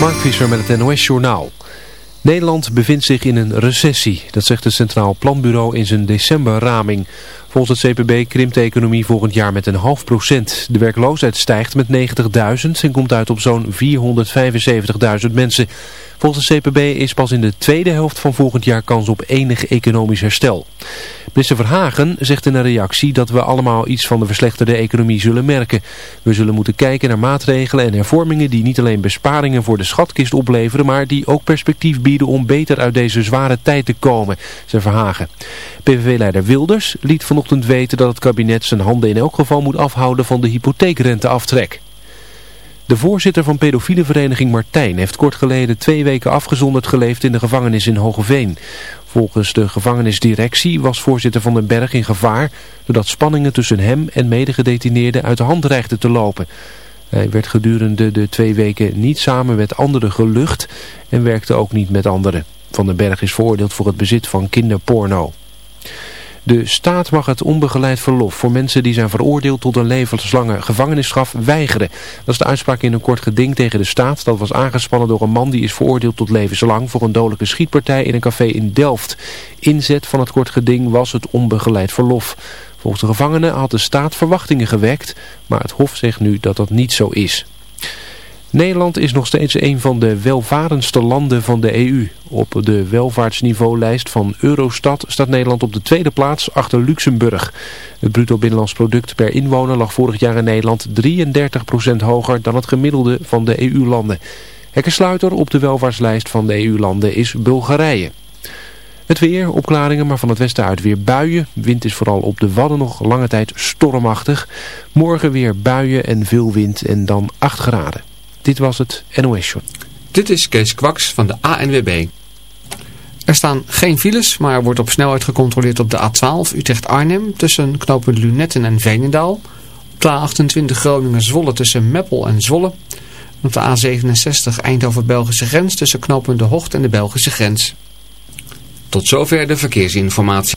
Mark Visser met het NOS Journaal. Nederland bevindt zich in een recessie, dat zegt het Centraal Planbureau in zijn decemberraming. Volgens het CPB krimpt de economie volgend jaar met een half procent. De werkloosheid stijgt met 90.000 en komt uit op zo'n 475.000 mensen. Volgens de CPB is pas in de tweede helft van volgend jaar kans op enig economisch herstel. Minister Verhagen zegt in een reactie dat we allemaal iets van de verslechterde economie zullen merken. We zullen moeten kijken naar maatregelen en hervormingen die niet alleen besparingen voor de schatkist opleveren, maar die ook perspectief bieden om beter uit deze zware tijd te komen, zei Verhagen. PVV-leider Wilders liet vanochtend weten dat het kabinet zijn handen in elk geval moet afhouden van de hypotheekrenteaftrek. De voorzitter van pedofiele vereniging Martijn heeft kort geleden twee weken afgezonderd geleefd in de gevangenis in Hogeveen. Volgens de gevangenisdirectie was voorzitter van den Berg in gevaar doordat spanningen tussen hem en medegedetineerden uit de hand dreigden te lopen. Hij werd gedurende de twee weken niet samen met anderen gelucht en werkte ook niet met anderen. Van den Berg is veroordeeld voor het bezit van kinderporno. De staat mag het onbegeleid verlof voor mensen die zijn veroordeeld tot een levenslange gevangenisstraf weigeren. Dat is de uitspraak in een kort geding tegen de staat. Dat was aangespannen door een man die is veroordeeld tot levenslang voor een dodelijke schietpartij in een café in Delft. Inzet van het kort geding was het onbegeleid verlof. Volgens de gevangenen had de staat verwachtingen gewekt, maar het hof zegt nu dat dat niet zo is. Nederland is nog steeds een van de welvarendste landen van de EU. Op de welvaartsniveaulijst van Eurostat staat Nederland op de tweede plaats achter Luxemburg. Het bruto binnenlands product per inwoner lag vorig jaar in Nederland 33% hoger dan het gemiddelde van de EU-landen. Hekkensluiter op de welvaartslijst van de EU-landen is Bulgarije. Het weer, opklaringen, maar van het westen uit weer buien. Wind is vooral op de Wadden nog lange tijd stormachtig. Morgen weer buien en veel wind en dan 8 graden. Dit was het NOS Show. Dit is Kees Kwaks van de ANWB. Er staan geen files, maar er wordt op snelheid gecontroleerd op de A12 Utrecht-Arnhem tussen knooppunt Lunetten en Veenendaal. Op de A28 Groningen-Zwolle tussen Meppel en Zwolle. En op de A67 Eindhoven-Belgische grens tussen knooppunt De Hocht en de Belgische grens. Tot zover de verkeersinformatie.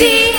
see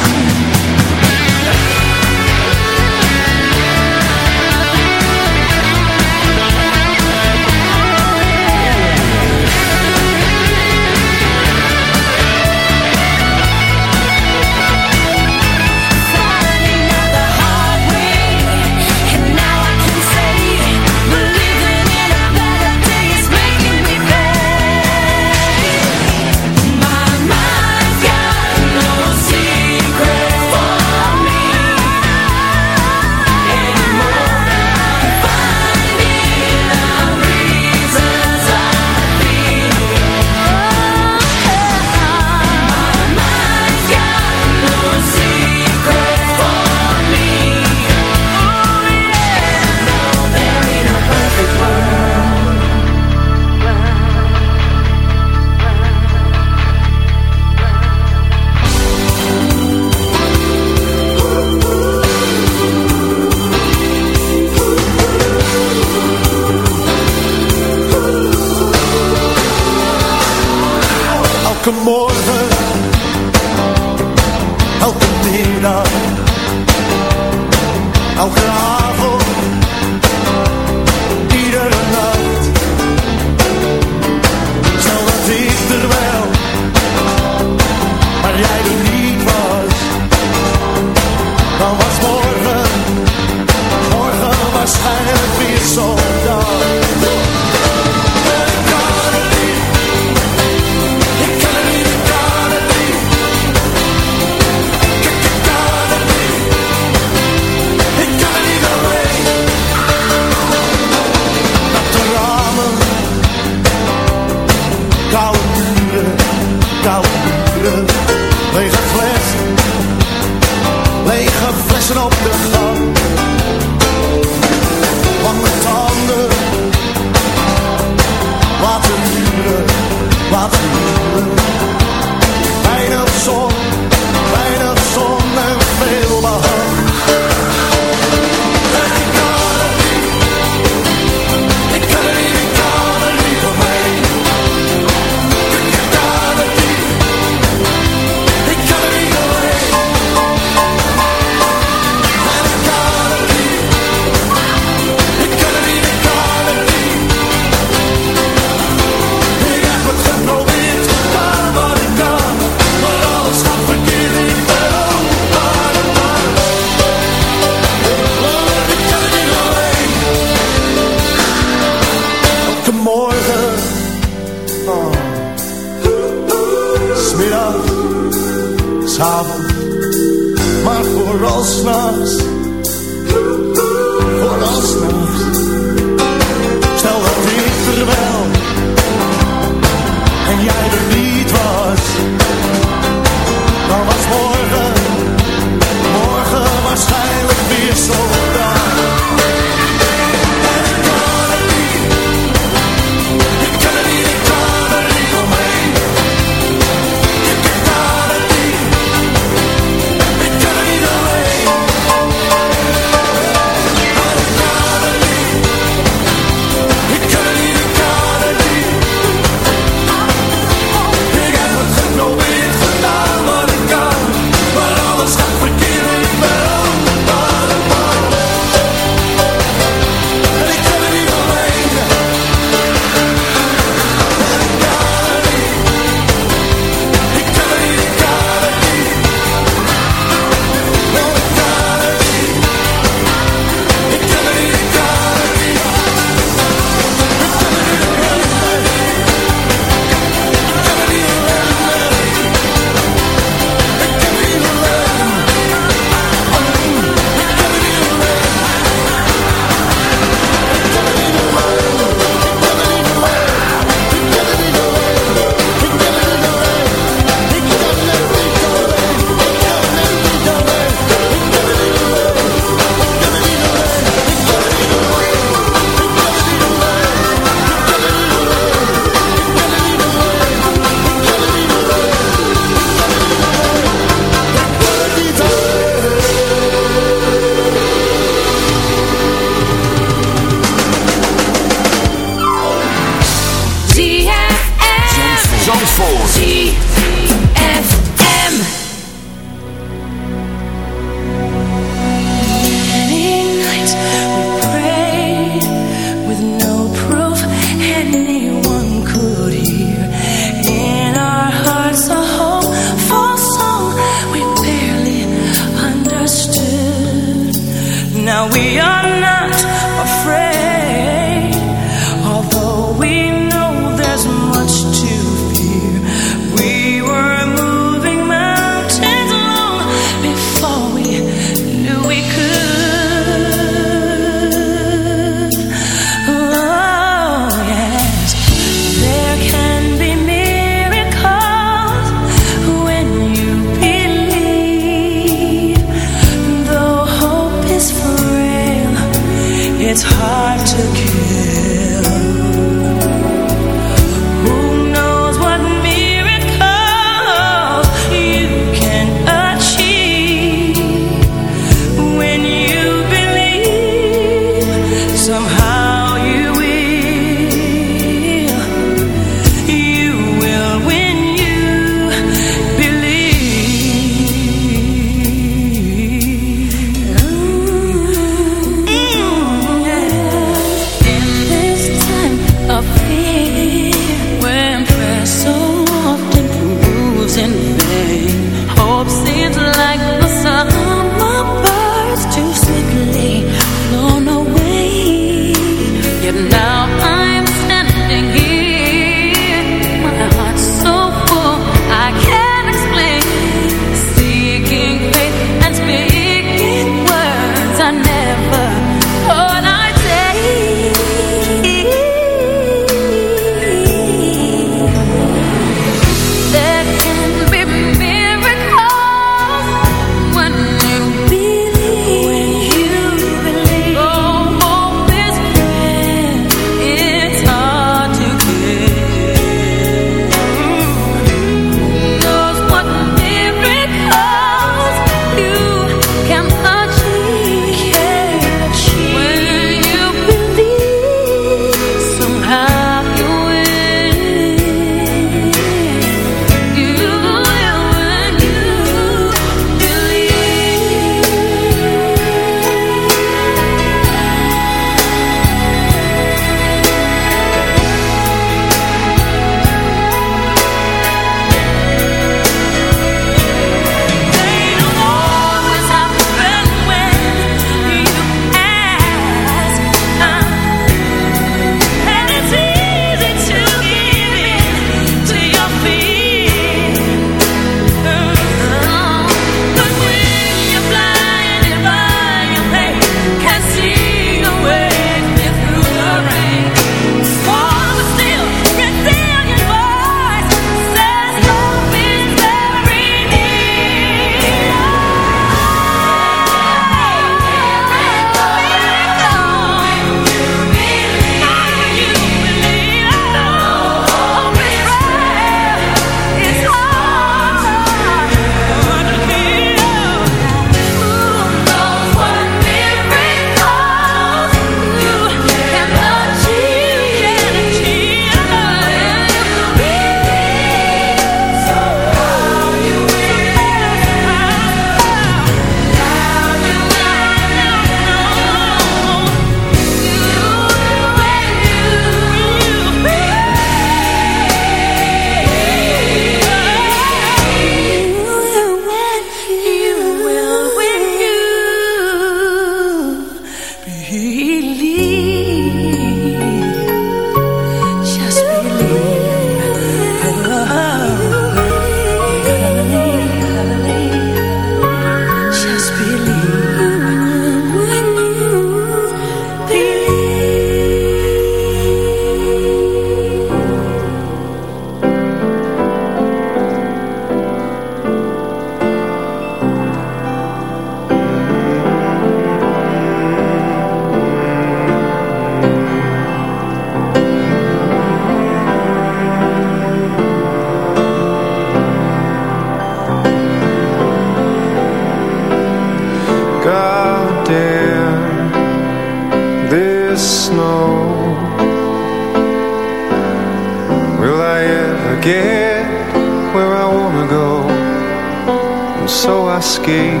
skate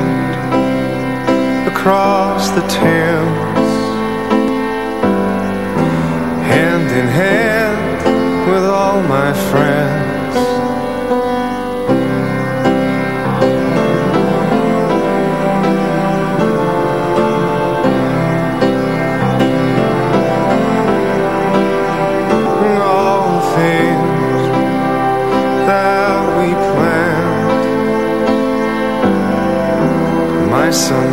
across the Thames. Hand in hand with all my friends.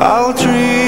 I'll dream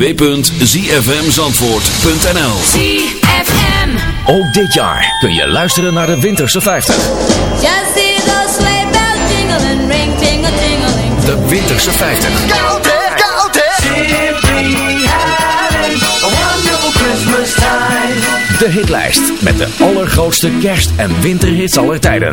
www.zfmzandvoort.nl ZFM. Ook dit jaar kun je luisteren naar de Winterse 50. Just see those sleigh bells jingling, ring tingle tingling. De Winterse 50. Koud hè, koud hè. Simply having a wonderful Christmas time. De hitlijst met de allergrootste kerst- en winterhits aller tijden.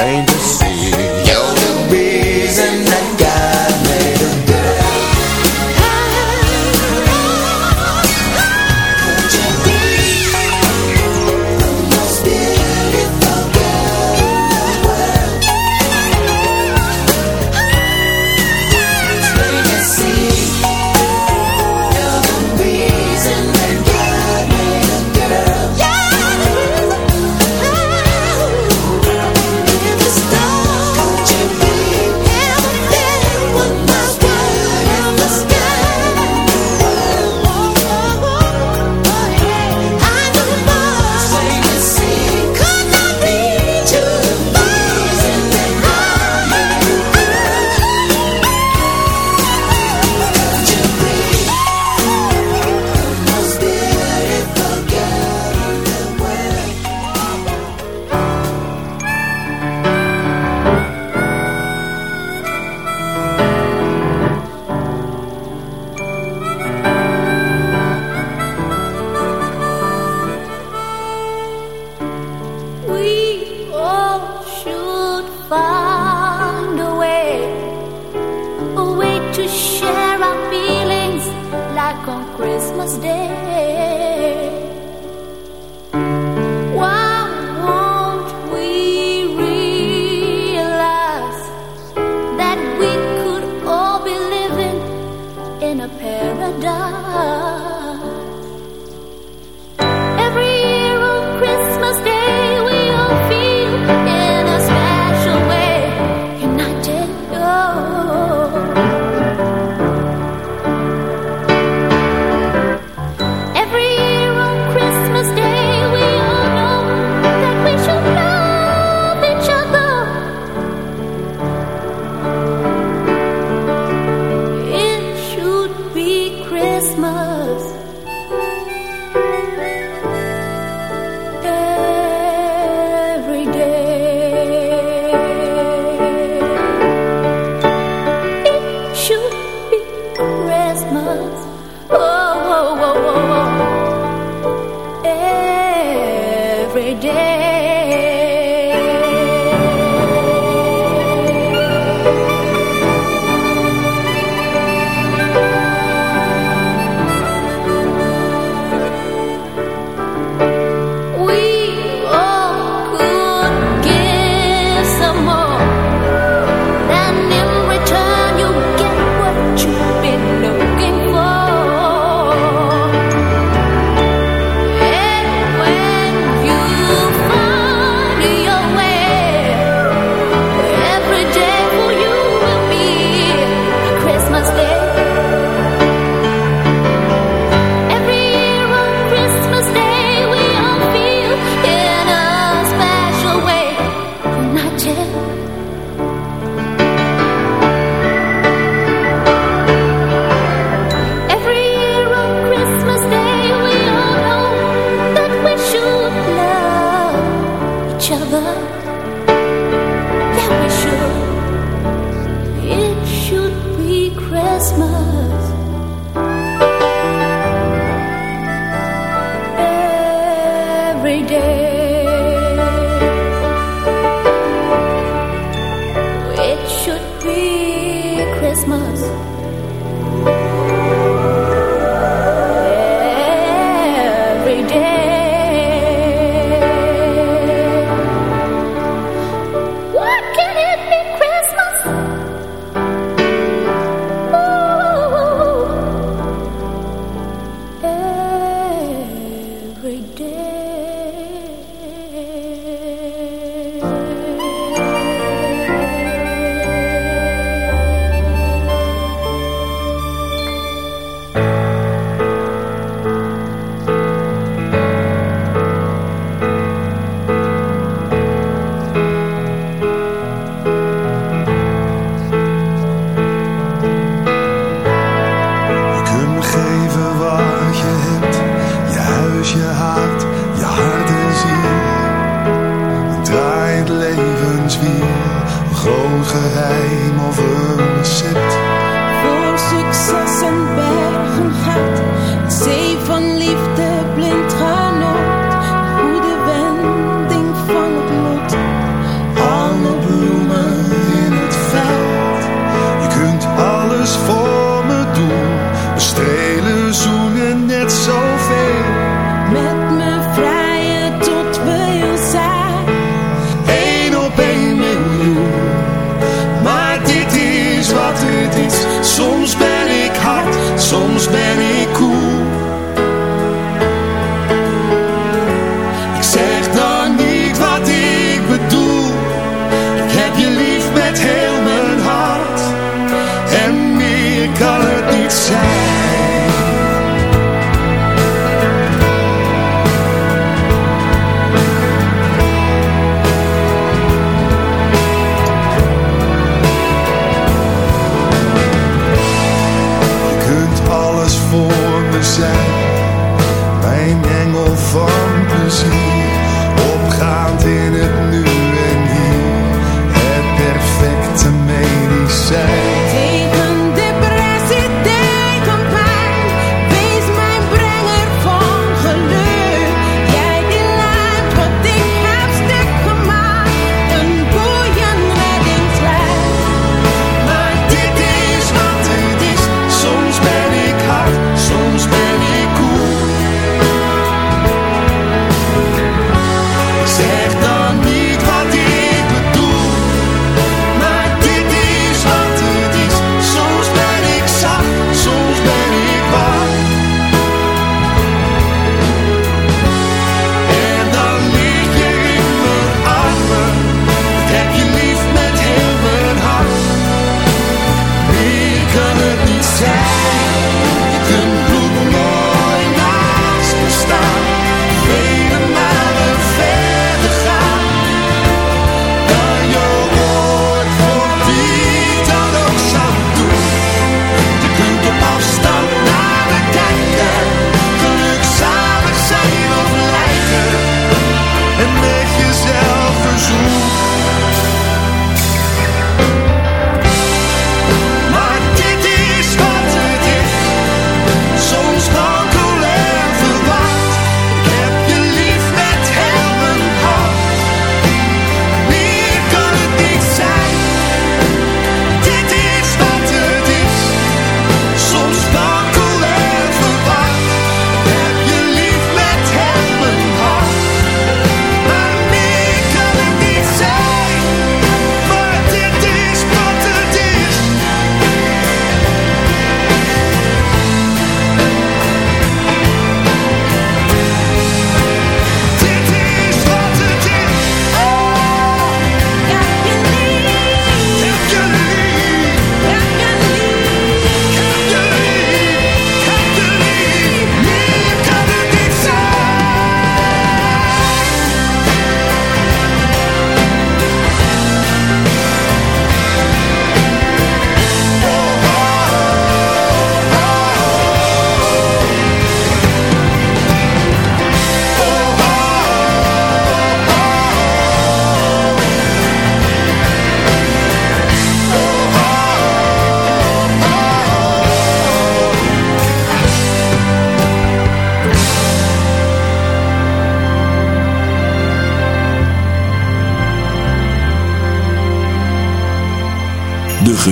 See,